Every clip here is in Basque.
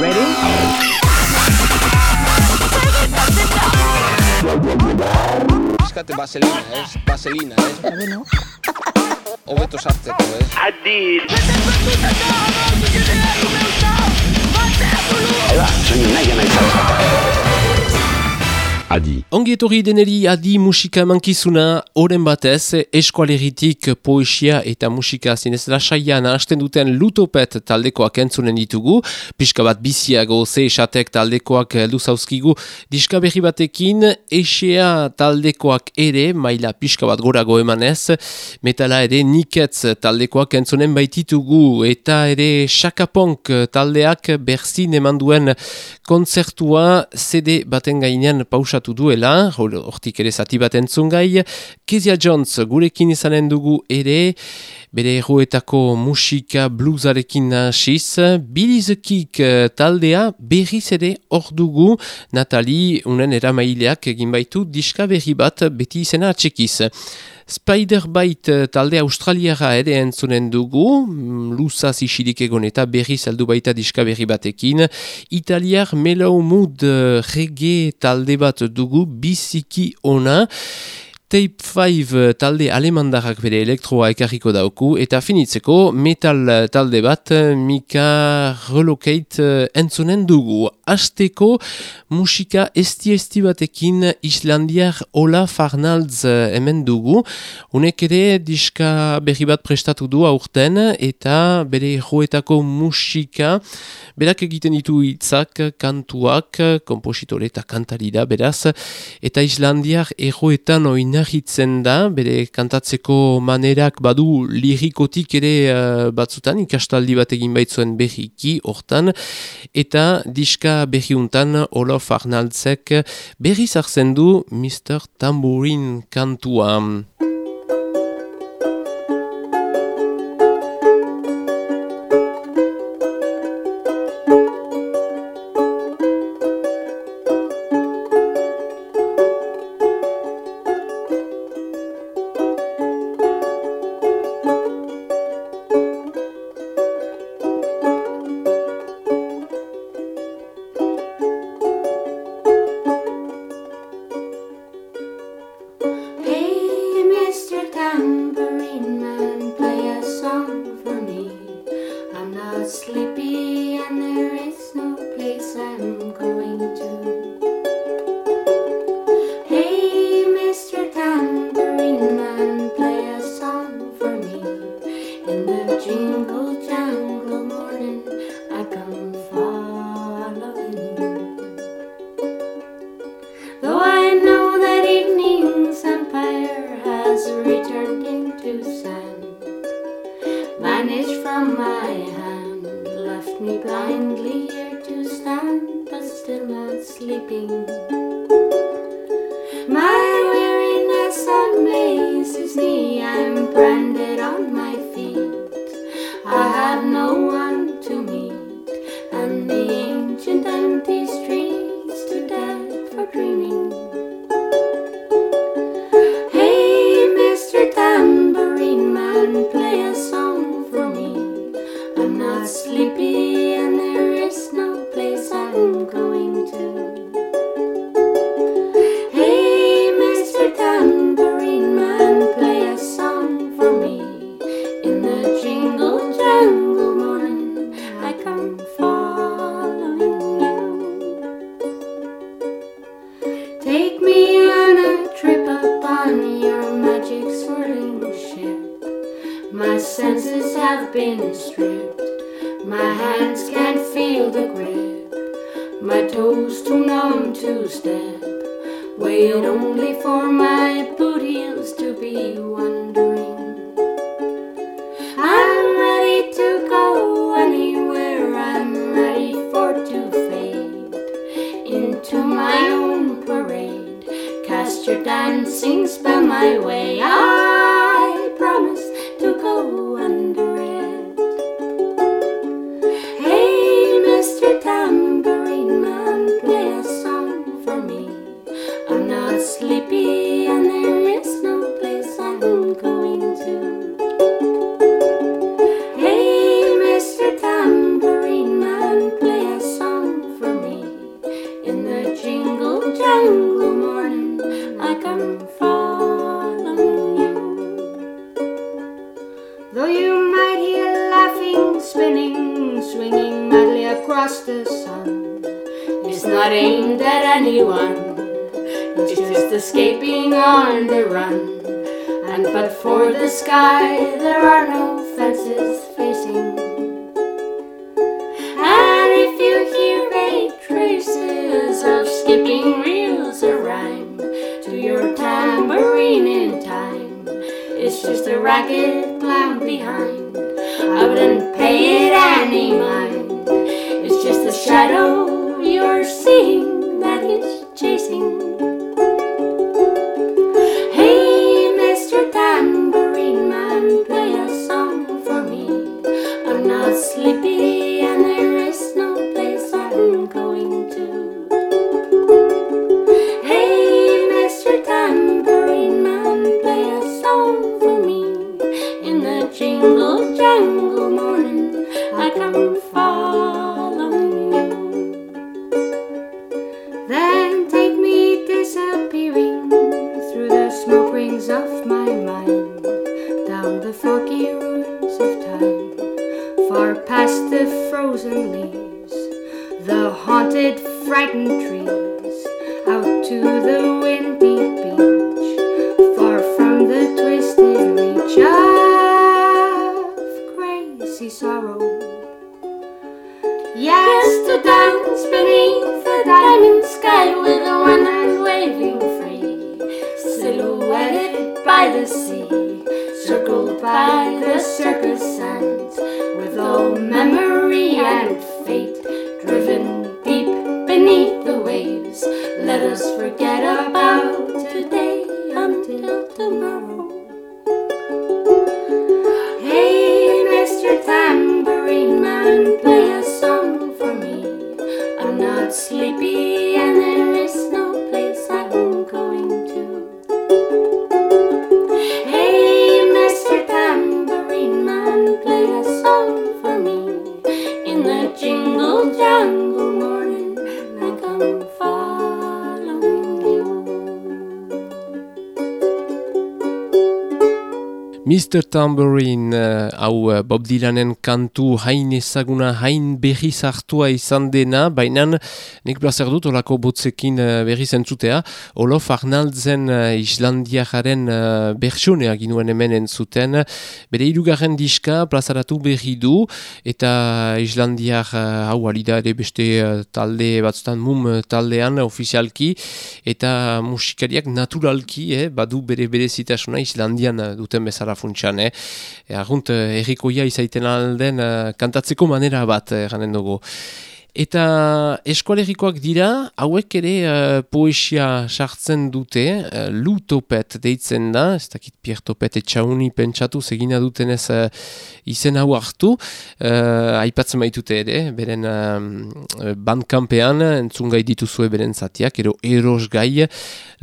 Ready? Eskate vaselina, ez? Vaselina, ez? Bueno. Hobeto sartzeko, ez? Ahí va, soy un nahi Adi. Ongi etorri deneri adi musika mankizuna oren batez eskualeritik poesia eta musika zinez lasaian hasten duten lutopet taldekoak entzunen ditugu. Piska bat biziago ze esatek taldekoak luzauzkigu diska berri batekin esea taldekoak ere maila piska bat gorago emanez. Metala ere niketz taldekoak entzunen baititugu eta ere shakaponk taldeak berzin eman duen kontzertua CD baten gainean pausatu duela, hor- hortik ere zati bat entzungai. Kezia Jones gurekin izanen dugu ere, bere erroetako musika bluesarekin hasiz. Billy the Kick eh, taldea berriz ere hor dugu, Natali unen eramaileak egin baitu diska berri bat beti izena atxekiz. Spider-Bite eh, talde australiara ere entzunen dugu, mm, luzaz isilik egon eta berri saldu baita diska berri batekin. Italiar Mellow Mood eh, reggae talde bat dugu, biziki ona. Tape 5 talde alemandarrak bere elektroa ekarriko dauku, eta finitzeko metal talde bat Mika Relocate eh, entzunen dugu. Azteko musika esti-esti batekin Islandiar Olaf Arnalds eh, hemen dugu. Unek ere diska berri bat prestatu du aurten, eta bere joetako musika berak egiten ditu hitzak, kantuak, kompositore eta kantari beraz, eta Islandiar erroetan oinarritzen da, bere kantatzeko manerak badu lirikotik ere uh, batzutan, ikastaldi bat egin baitzuen berriki hortan, eta diska berriuntan Olof Arnaldzek berri zartzen du Mr. Tambourin kantua. And there is no place I'm going in time, it's just a ragged clown behind. I wouldn't pay it any mind. It's just a shadow In the jingle jangle Mr. Tambourine, eh, hau eh, Bob Dylanen kantu hain ezaguna, hain berri hartua izan dena, baina nik plazer dut olako botzekin uh, berri zentzutea. Olof Arnaldzen Islandiakaren uh, bertsionea ginuen hemen entzuten, bere irugarren diska plazaratu berri du, eta Islandiak uh, hau alida ere beste talde batzutan mum taldean ofizialki, eta musikariak naturalki, eh, badu bere bere zitasuna Islandian duten bezala funtsan, eh. Argunt, eh, errikoia izaiten alden eh, kantatzeko manera bat, eh, dugu. Eta eskualerikoak dira, hauek ere eh, poesia sartzen dute, uh, lutopet deitzen da, ez dakit Pierre Topet etxauni pentsatu zegina duten ez uh, izen hau hartu, uh, aipatzen baitute ere, beren uh, bandkampean, entzungai dituzue beren zatiak, ero eros gai,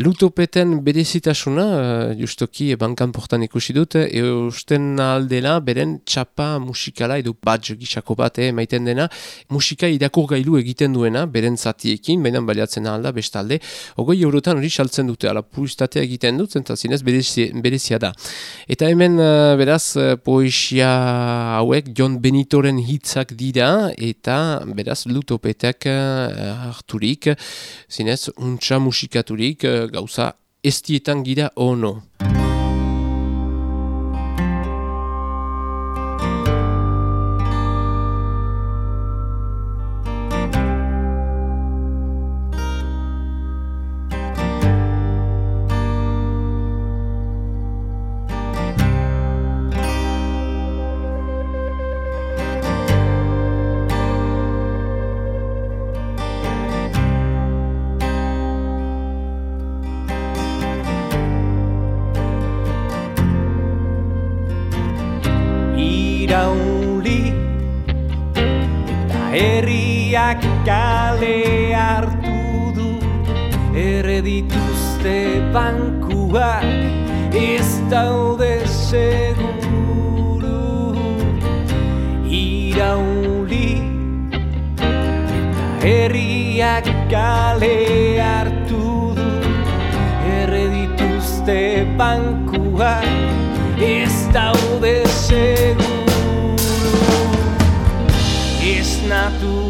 lutopeten berezitasuna, uh, justoki bankan portan ikusi dut, eusten aldela beren txapa musikala edo badge gisako bat, eh, maiten dena, musika irakur gailu egiten duena, beren zatiekin, baina baliatzen alda bestalde, ogoi eurotan hori saltzen dute, ala publizitatea egiten dut, zenta zinez berezi, berezia da. Eta hemen, uh, beraz, uh, poesia hauek, John Benitoren hitzak dira, eta beraz, lutopetak uh, harturik, zinez, untxa musikaturik, uh, gauza, estietan gira ono. Kale hartu du erredituzte bankuak ez daude seguru. Irauli eta herriak kale hartu du erredituzte bankuak ez daude seguru. Esnatu dira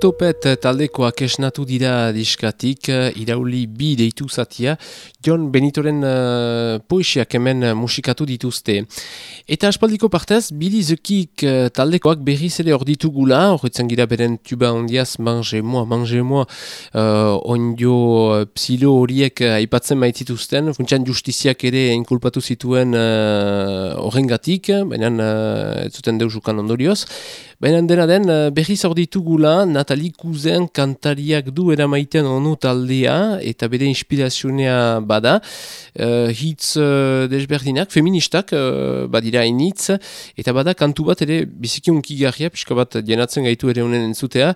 Lutopet taldekoak esnatu dira diskatik, eh, irauli bi deitu zatia, John Benitoren uh, poesiak hemen musikatu dituzte. Eta aspaldiko partez, Billy the Kick uh, taldekoak berriz ere hor ditugula, horretzen gira beren tuba ondiaz, mange moi, mange moi, uh, ondio uh, psilo horiek uh, aipatzen baitzituzten, funtsan justiziak ere inkulpatu zituen horrengatik, uh, baina uh, ez zuten deusukan ondorioz, Baina dena den, eh, berriz hor ditugula, Natali Kuzen kantariak du eramaiten onu taldea, eta bere inspirazionea bada. Uh, hitz uh, desberdinak, feministak uh, badira initz, eta bada kantu bat ere biziki unkigarria, pixka bat jenatzen gaitu ere honen entzutea.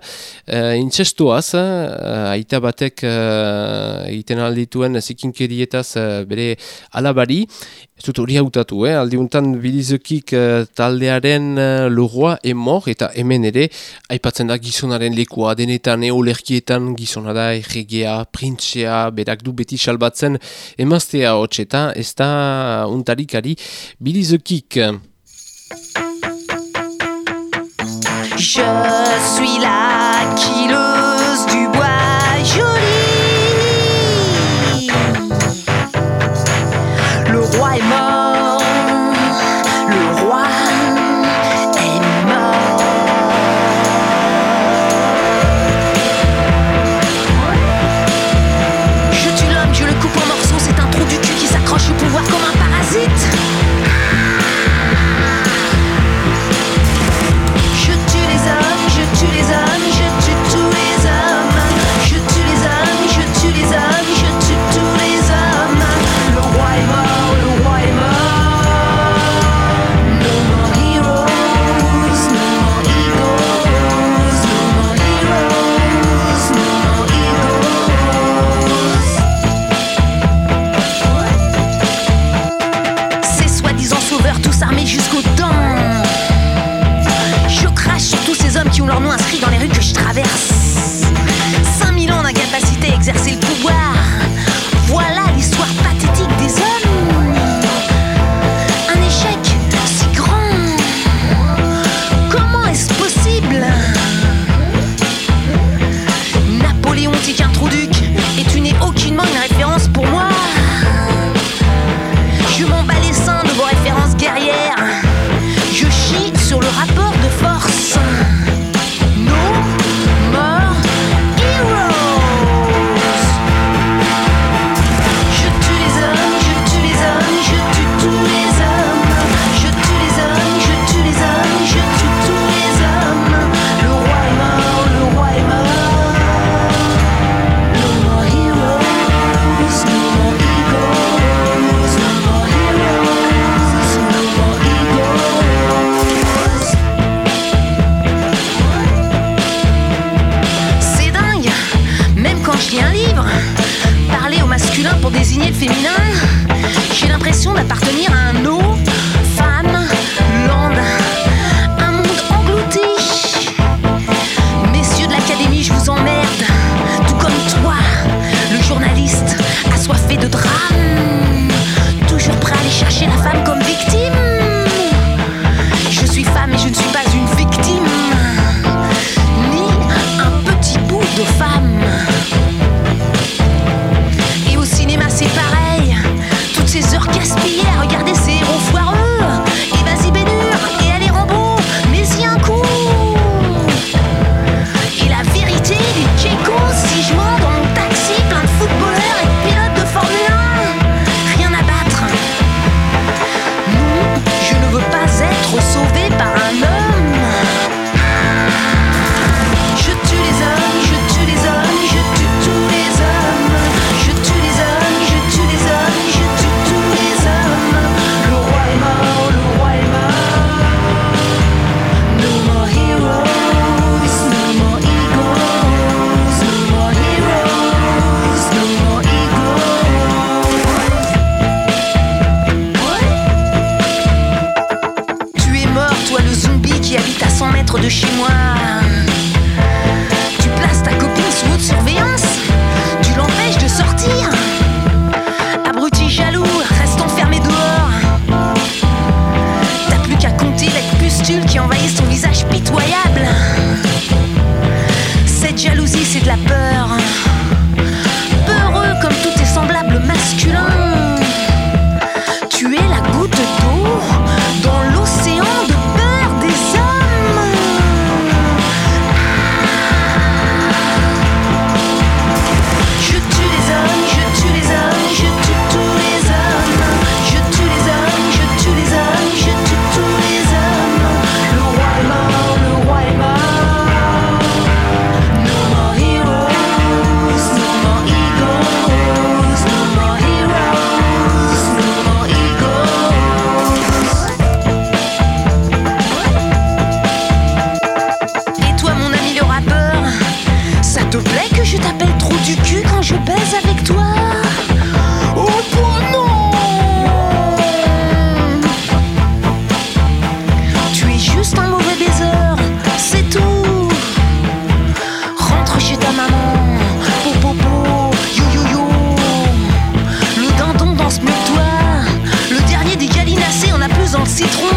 Uh, Intzestoaz, uh, aita batek uh, egiten aldituen zikinkerietaz bere alabari, Ez dut hori hautatu, eh? aldiuntan bilizekik uh, taldearen lorroa emor, eta hemen ere, aipatzen da gizonaren lekua, denetan eolerkietan gizona da, erregea, printzea, berak du beti salbatzen, emaztea hotx, eta ez da untarikari bilizekik. Je suis la exercer le pouvoir. Citron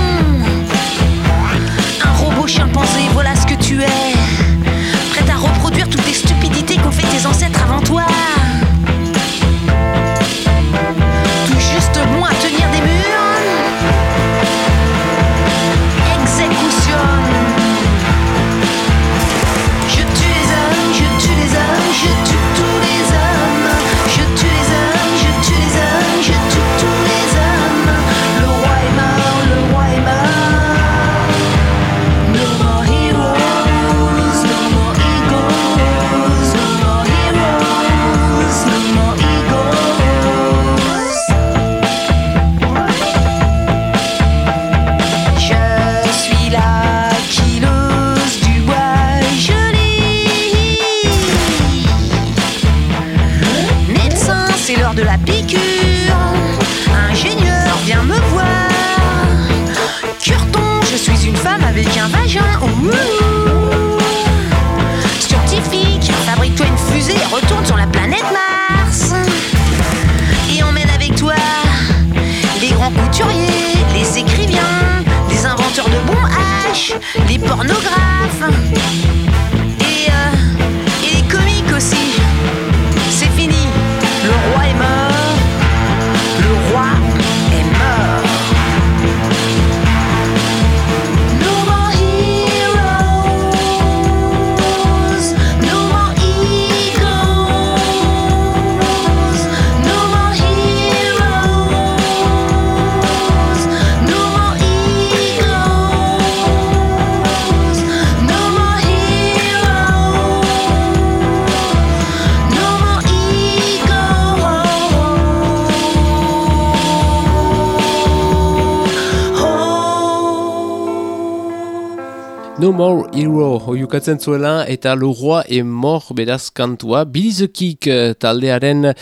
No More Hero, oiukatzen zuela, eta Le Roi est mort beraz kantua. Kick eh, taldearen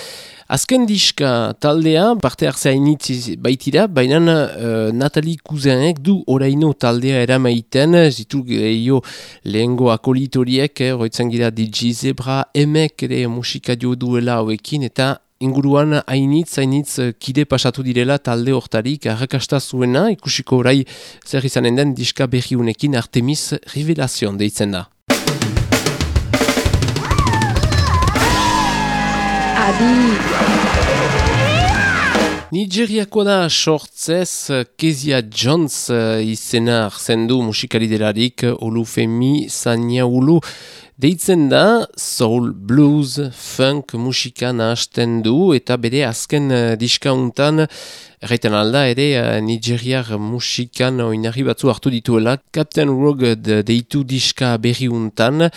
Azken diska taldea, parte hartzea initzi baitira, baina uh, Natali Kuzenek du oraino taldea eramaiten, zitu gehiago lehengo akolitoriek, eh, roitzen gira DJ Zebra, emek ere musika dio duela hoekin, eta inguruan hainitz, hainitz kide pasatu direla talde hortarik arrakasta zuena, ikusiko orai zer izanen den diska berriunekin Artemis Revelazion deitzen da. Adi. Nigeriako da sortzez Kezia Jones uh, izena arzen du musikari delarik Olufemi Sanya Ulu deitzen da soul, blues, funk musika nahasten du eta bere azken uh, diskauntan Erraiten alda ere uh, nigeriar musikan oinarri batzu hartu dituela Captain Rogue deitu diska berriuntan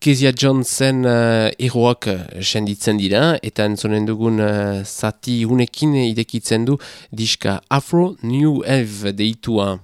Kezia Johnson uh, eroak uh, senditzen dira, eta entzonen dugun uh, zati unekin idekitzen du diska Afro New Eve deitua.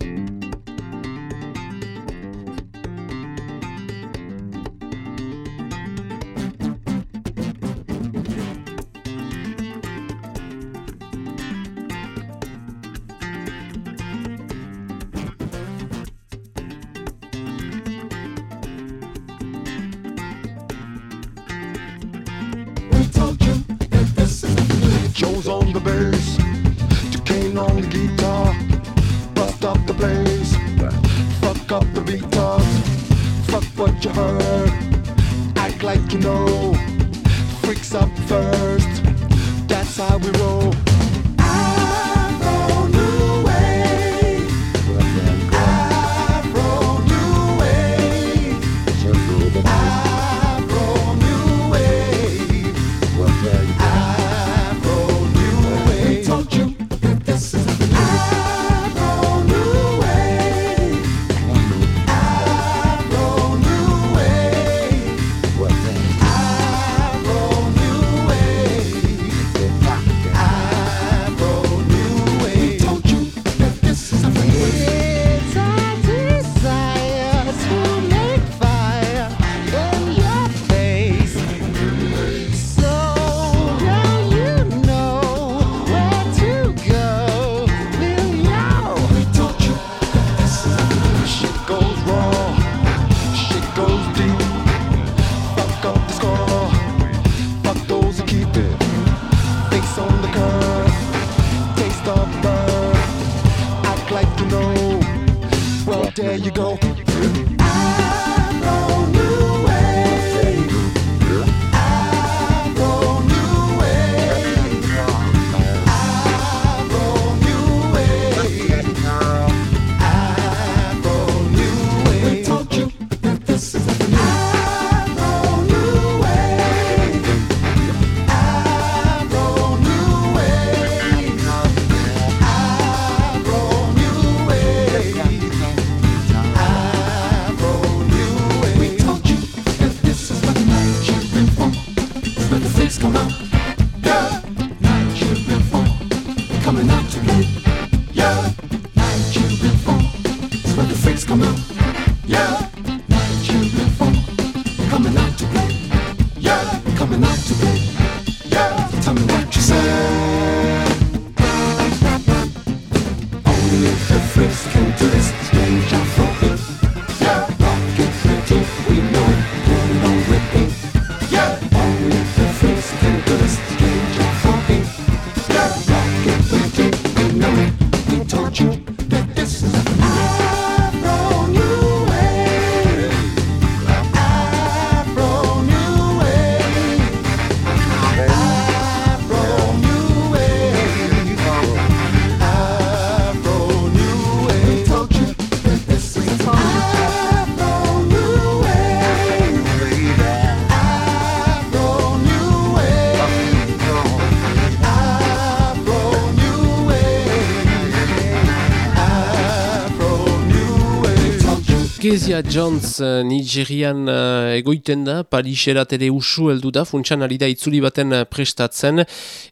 Kezia Jones uh, Nigerian uh, egoiten da, Pariserat ere usu heldu da, funtsan ari da itzuli baten uh, prestatzen,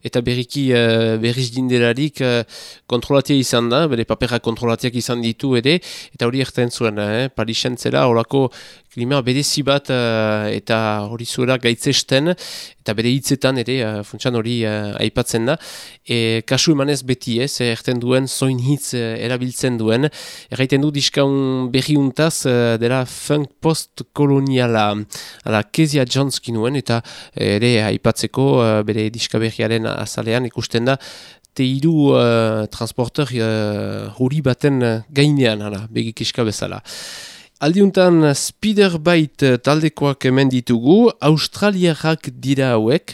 eta berriki uh, berriz dinderarik uh, kontrolatia izan da, bere papera kontrolatiak izan ditu ere, eta hori erten zuen, eh? Parisen zela, horako klima berezi bat eta hori zuela gaitzesten, eta bere hitzetan ere, uh, funtsan hori aipatzen da. E, kasu emanez beti ez, erten duen, zoin hitz erabiltzen duen. Erraiten du diskaun berriuntaz, uh, dela funk post-koloniala, ala Kezia Johnski nuen, eta ere aipatzeko uh, bere diska berriaren azalean ikusten da, teiru uh, transporter uh, baten gainean, hala, begik iska bezala. Aldiuntan Spiderbite taldekoak hemen ditugu, australiarrak dira hauek,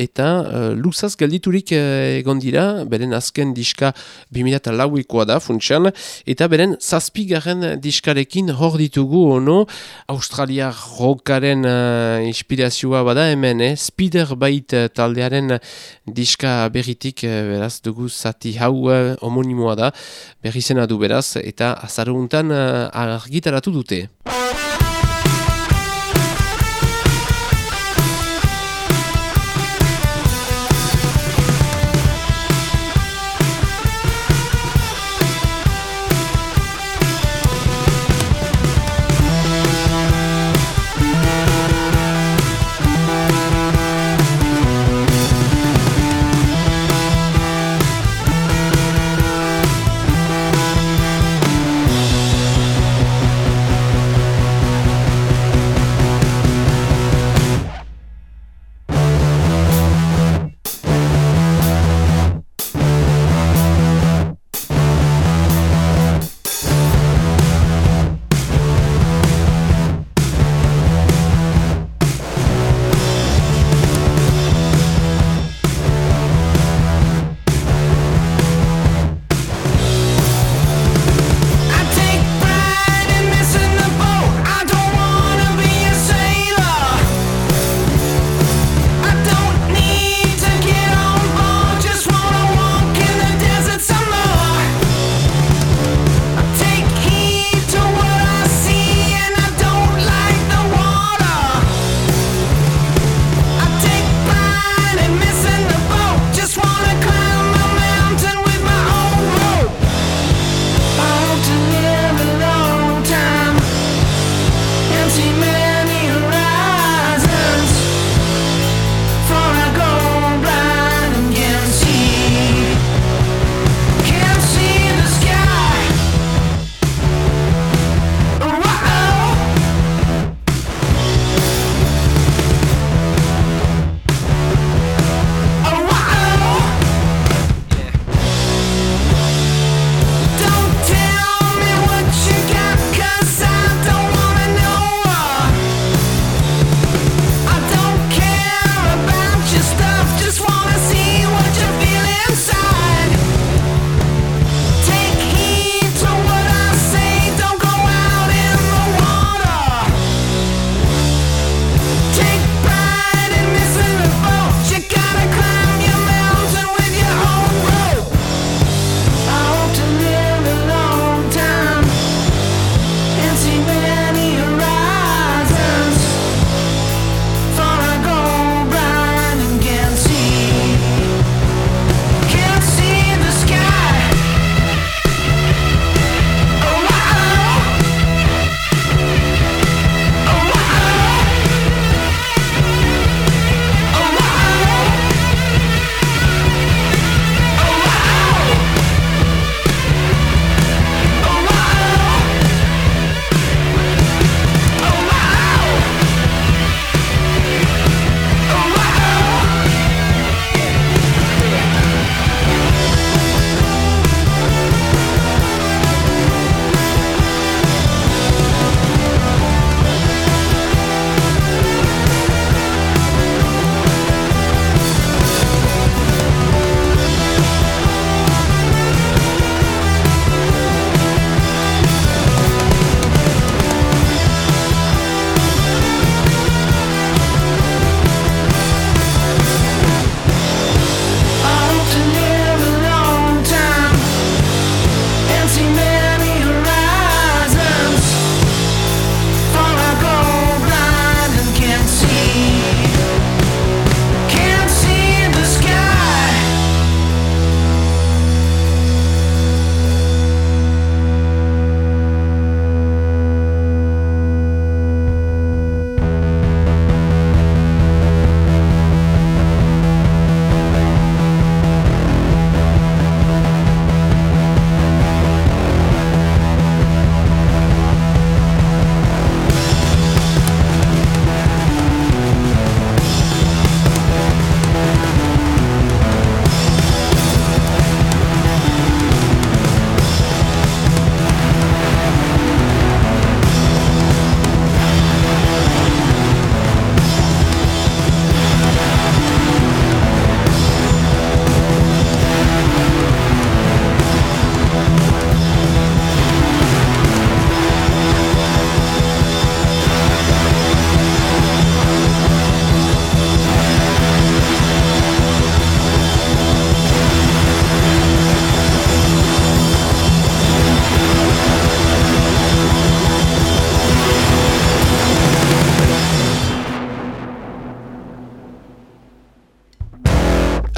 eta uh, luzaz galditurik uh, egon dira, beren azken diska 2000 lauikoa da, funtsan, eta beren zazpigaren diskarekin hor ditugu ono, australiar rockaren uh, inspirazioa bada hemen, eh? Spiderbite taldearen diska berritik, uh, beraz, dugu zati hau uh, homonimoa da, berri zena du beraz, eta azaruntan uh, argitaratu du dute.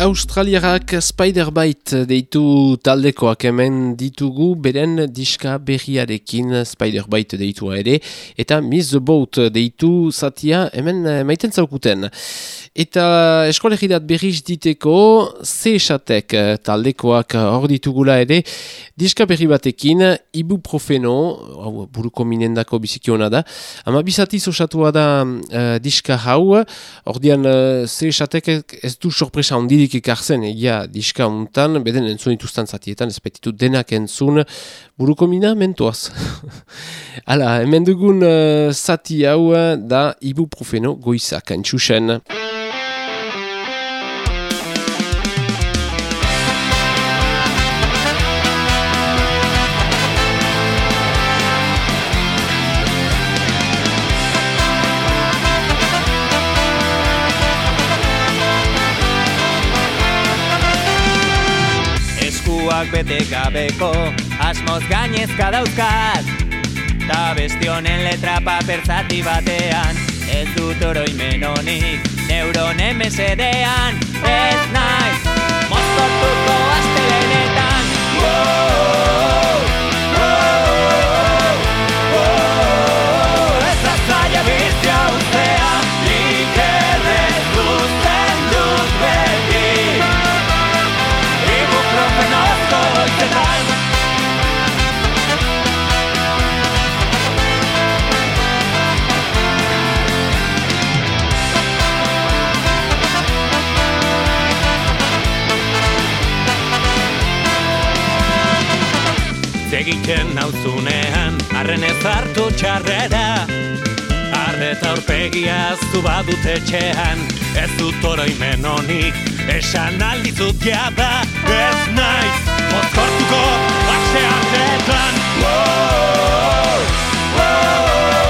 Australiarak Spider-Bite deitu taldekoak hemen ditugu beren diska berriarekin Spider-Bite deitua ere eta Miss the Boat deitu zatia hemen maiten zaukuten. Eta eskolegidat berriz diteko ze esatek taldekoak hor ditugula ere diska berri batekin ibuprofeno, buruko minendako bizikiona da, ama bizatiz osatua da uh, diska hau, hor dian uh, ze esatek ez du sorpresa ondirik ekartzen egia diska untan, beden entzun ituztan zatietan, ez petitu denak entzun, buruko mina mentoaz. Hala, hemen dugun uh, zati hau da ibuprofeno goizak, antxusen. Bete gabeko asmoz gainezka dauzkat. Ta bestionen letra paper zati batean Ez dut oroimen honik neuronen mesedean Ez naiz mozkortuko astelenetan egiten nauzunean Arren ez hartu txarrera. Arreta aurpegia zu badut etxean Ez dut oroimen honik Esan aldizut jada. Ez naiz Mozkortuko Basean detan Wow, wow,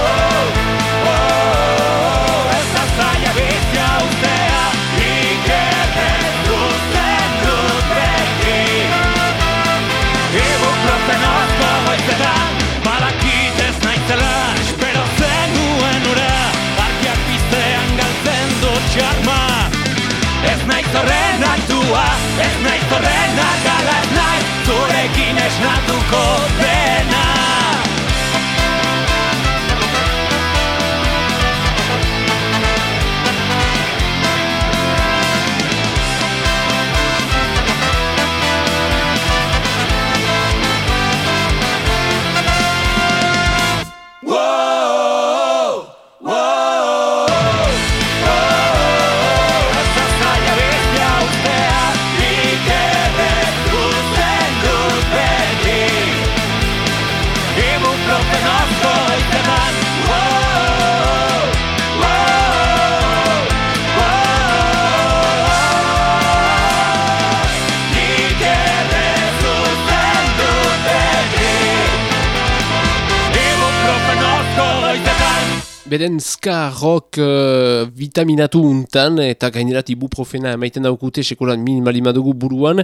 beren ska rock uh, vitaminatu untan eta gainerat ibuprofena emaiten daukute sekulan minimalima dugu buruan.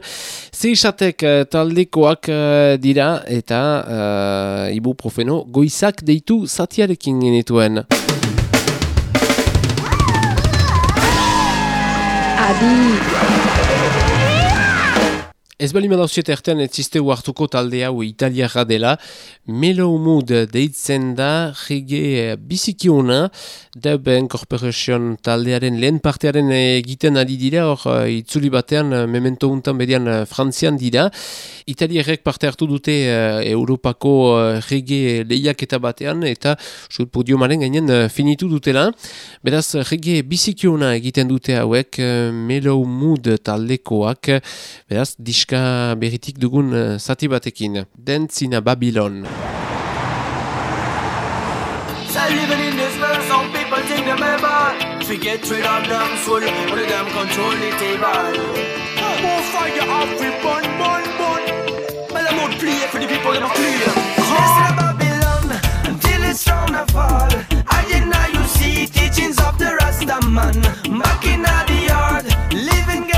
Zeisatek uh, taldekoak uh, dira eta uh, ibuprofeno goizak deitu zatiarekin genituen. Adi! Ez bali madauziet ertean ez zizteu hartuko talde hau italiara dela, Mellow Mood deitzen da, rege bizikiona, Dub Corporation taldearen lehen partearen egiten ari dira, hor itzuli batean, memento untan bedian frantzian dira. Italiarek parte hartu dute uh, Europako uh, rege lehiak eta batean, eta sut podiumaren gainen uh, finitu dutela. Beraz, rege bizikiona egiten dute hauek, Mellow Mood taldekoak, beraz, disk diska berritik dugun uh, zati batekin. Dentzina Babylon. Some people of Babylon, teachings of the Back in the yard, living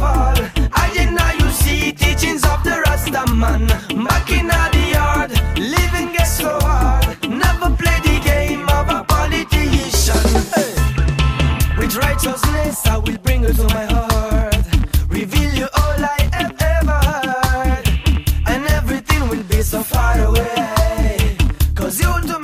all. I you see teachings of the Rasta man. Back the yard, living gets so hard. Never play the game of a politician. With righteousness, I will bring you to my heart. Reveal you all I have ever heard. And everything will be so far away. Cause you do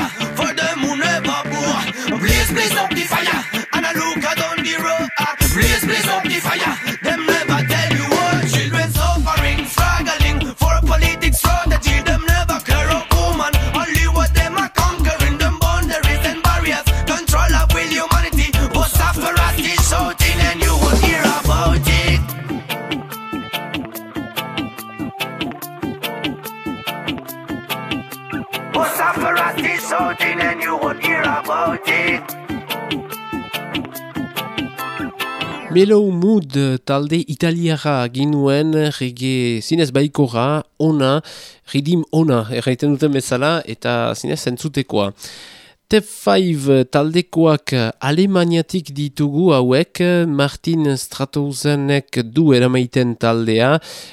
fire, for the moon never pour. Please, please don't be fire. Mellow Mood talde italiara ginuen rege zinez baikora, ona, ridim ona, erraiten duten bezala, eta zinez zentzutekoa. Step 5 taldekoak alemaniatik ditugu hauek, Martin Stratouzenek du eramaiten taldea,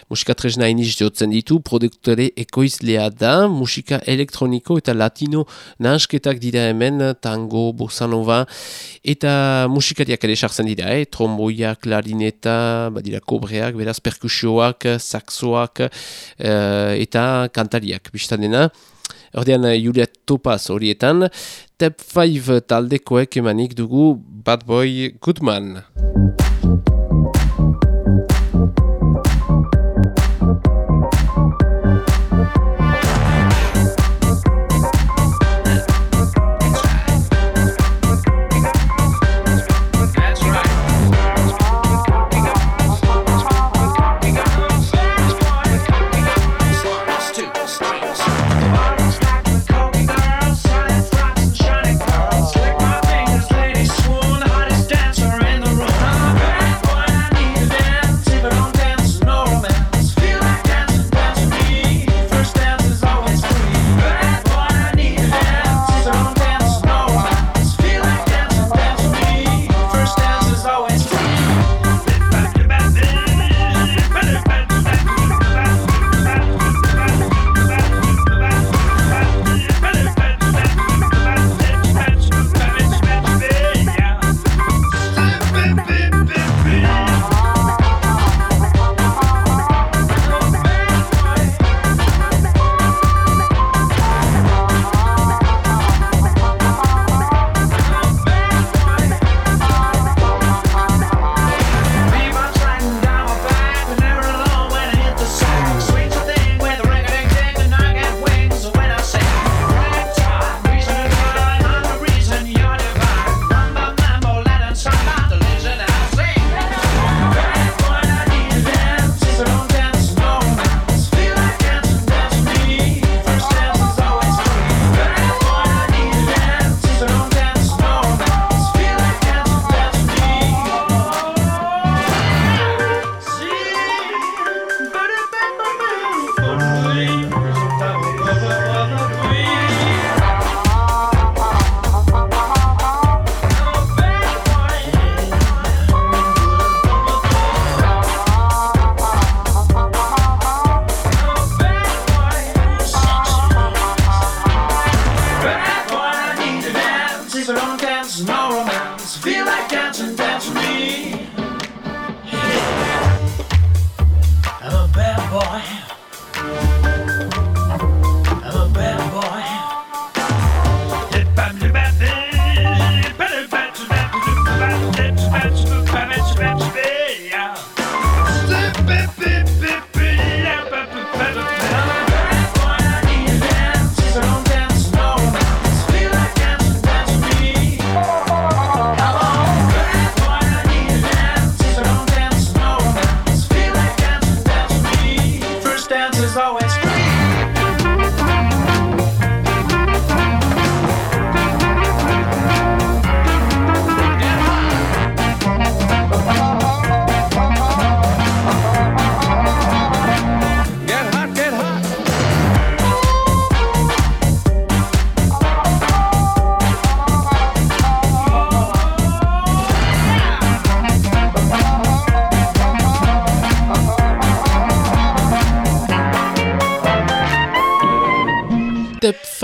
musika tresna iniz jotzen ditu, produktore ekoizlea da, musika elektroniko eta latino nahasketak dira hemen, tango, bossa nova, eta musikariak ere sartzen dira, eh? tromboia, klarineta, badira kobreak, beraz perkusioak, saxoak, uh, eta kantariak, biztadena. Ordean, eh, Juliet Topaz horietan, Tep 5 taldekoek emanik dugu Bad Boy Goodman.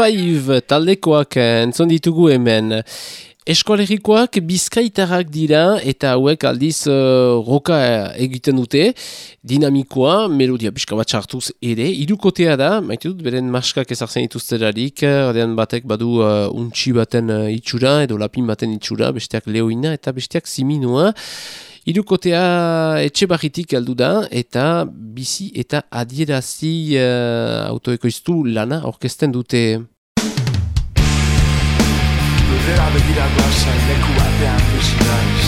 Five taldekoak entzon ditugu hemen. Eskoalerikoak bizkaitarrak dira eta hauek aldiz uh, roka egiten dute, dinamikoa, melodia pixka bat sartuz ere, irukotea da, maite dut, beren maskak ezartzen dituzterarik, ordean batek badu uh, untxi baten uh, itxura edo lapin baten itxura, besteak leoina eta besteak siminua. Irukotea etxe barritik aldu da eta bizi eta adierazi uh, autoekoiztu lana orkesten dute. Lurrera begira guazen leku batean bizi naiz.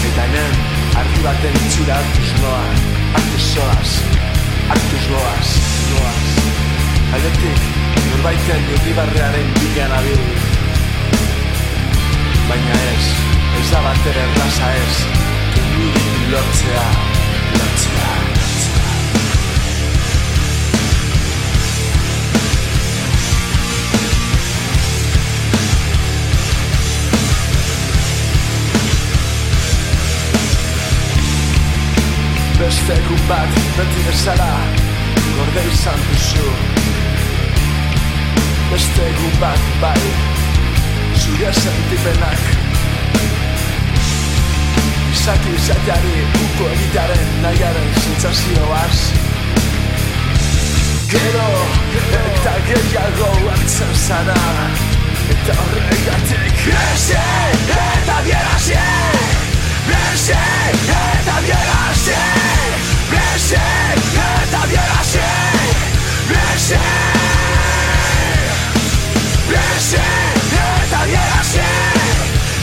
Eta hemen argi baten itxura hartuz noa Hartuz zoaz, hartuz loaz, loaz aurretik Norbaiten irribarrearen bilan abil. Baina ez, ez da bat ere erraza ez beti bezala gorde izan duzu. Beste egun bat bai Zure sentipenak Izaki izateari uko egitearen nahiaren sentsazioaz Gero eta gehiago hartzen zara. Eta horregatik Beste eta bierazie Beste eta bierazie Beste eta bierazie Beste Beste eta bierazie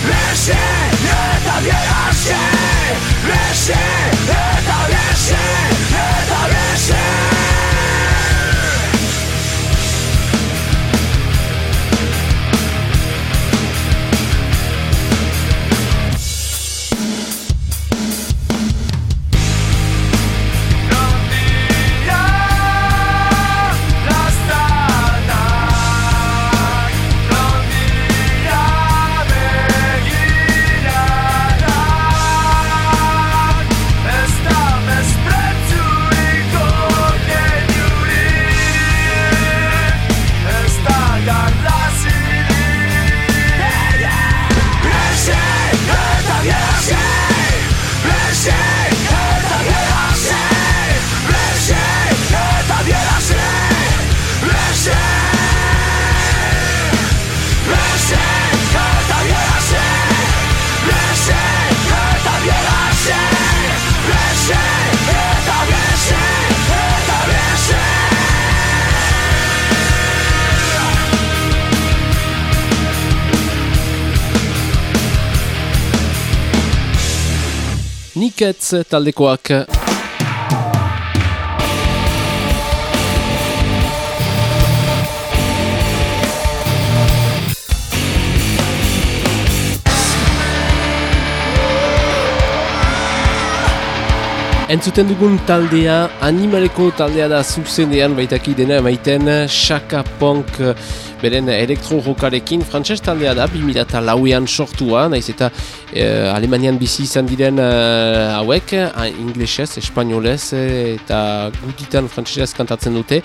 Beste eta bierazie Beste eta bierazie Eta bierazie Niketz taldekoak. Entzuten dugun taldea, animaleko taldea da zuzenean baitaki dena emaiten Shaka Punk beren elektro-rokarekin frantses taldea da, 2000 lauean sortua, naiz eta eh, Alemanian bizi izan diren eh, hauek, inglesez, espainolez eta gutitan frantsesez kantatzen dute.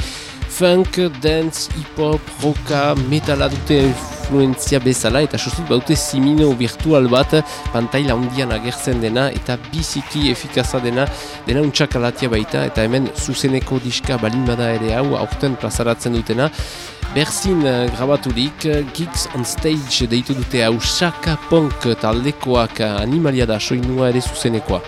Funk, dance, hip-hop, roka, metala dute influenzia bezala eta sostut baute simino virtual bat pantaila ondian agertzen dena eta biziki efikaza dena dena untxak alatia baita eta hemen zuzeneko diska balin bada ere hau aurten plazaratzen dutena Berzin uh, grabaturik, uh, Geeks on Stage deitu dute hau Shaka Punk taldekoak uh, animalia da soinua ere zuzenekoa.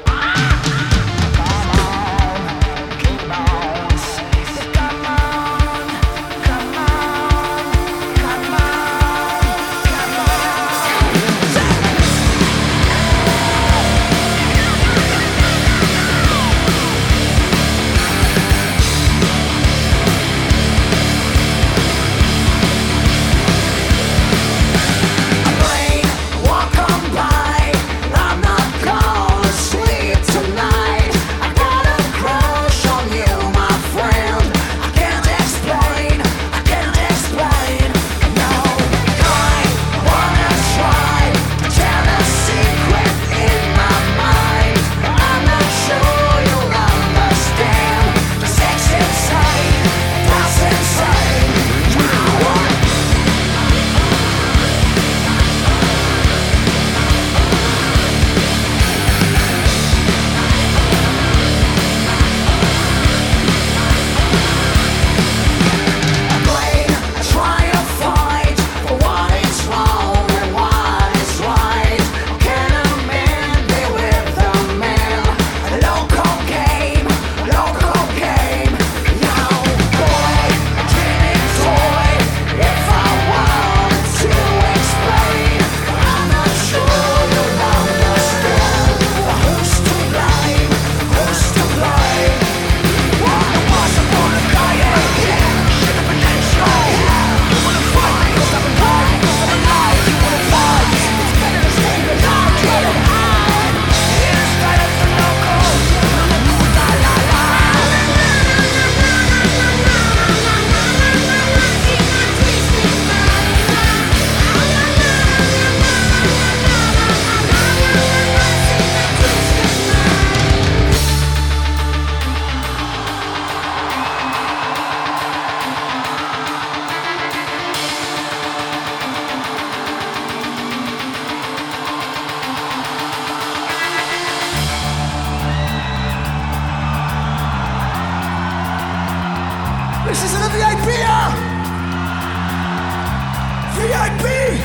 like me.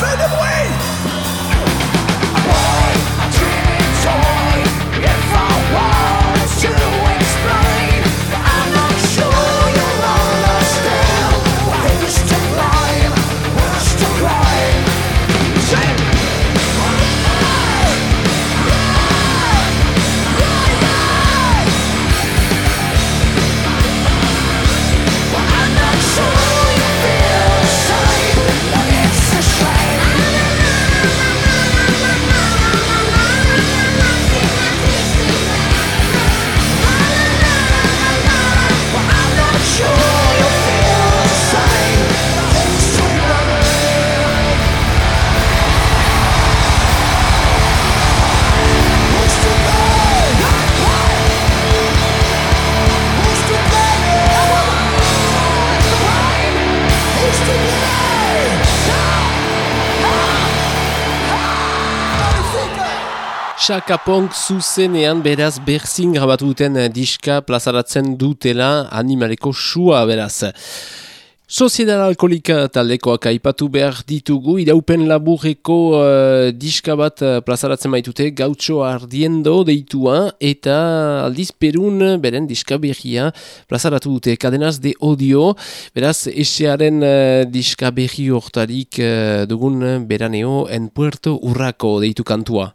Fade away. Chaka Ponk zuzenean beraz berzin grabatu duten eh, diska plazaratzen dutela animaleko sua beraz. Soziedad alkoholika taldekoak aipatu behar ditugu, iraupen laburreko uh, diska bat uh, plazaratzen baitute, gautxo ardiendo deitua, eta aldiz perun beren diska berria plazaratu dute, kadenaz de odio, beraz esearen uh, diska berri hortarik uh, dugun beraneo en Puerto Urrako deitu kantua.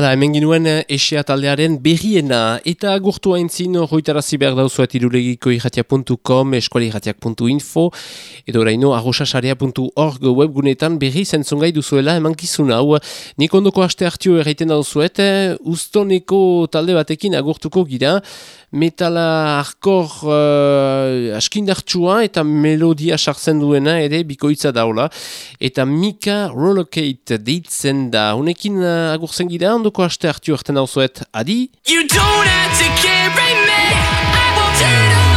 Hala, hemen ginuen eh, esia taldearen berriena eta agurtu haintzin horretarazi behar dauzuet irulegiko irratia.com, eskualirratiak.info edo oraino arrosasarea.org webgunetan berri zentzongai duzuela emankizun hau. Nik ondoko aste hartio erraiten dauzuet, eh, ustoneko talde batekin agurtuko gira, metala arkor uh, eh, askindartsua eta melodia sartzen duena ere bikoitza daula eta Mika Rollocate deitzen da. Honekin uh, agurtzen gira, ondo munduko aste hartu adi! You don't have to me,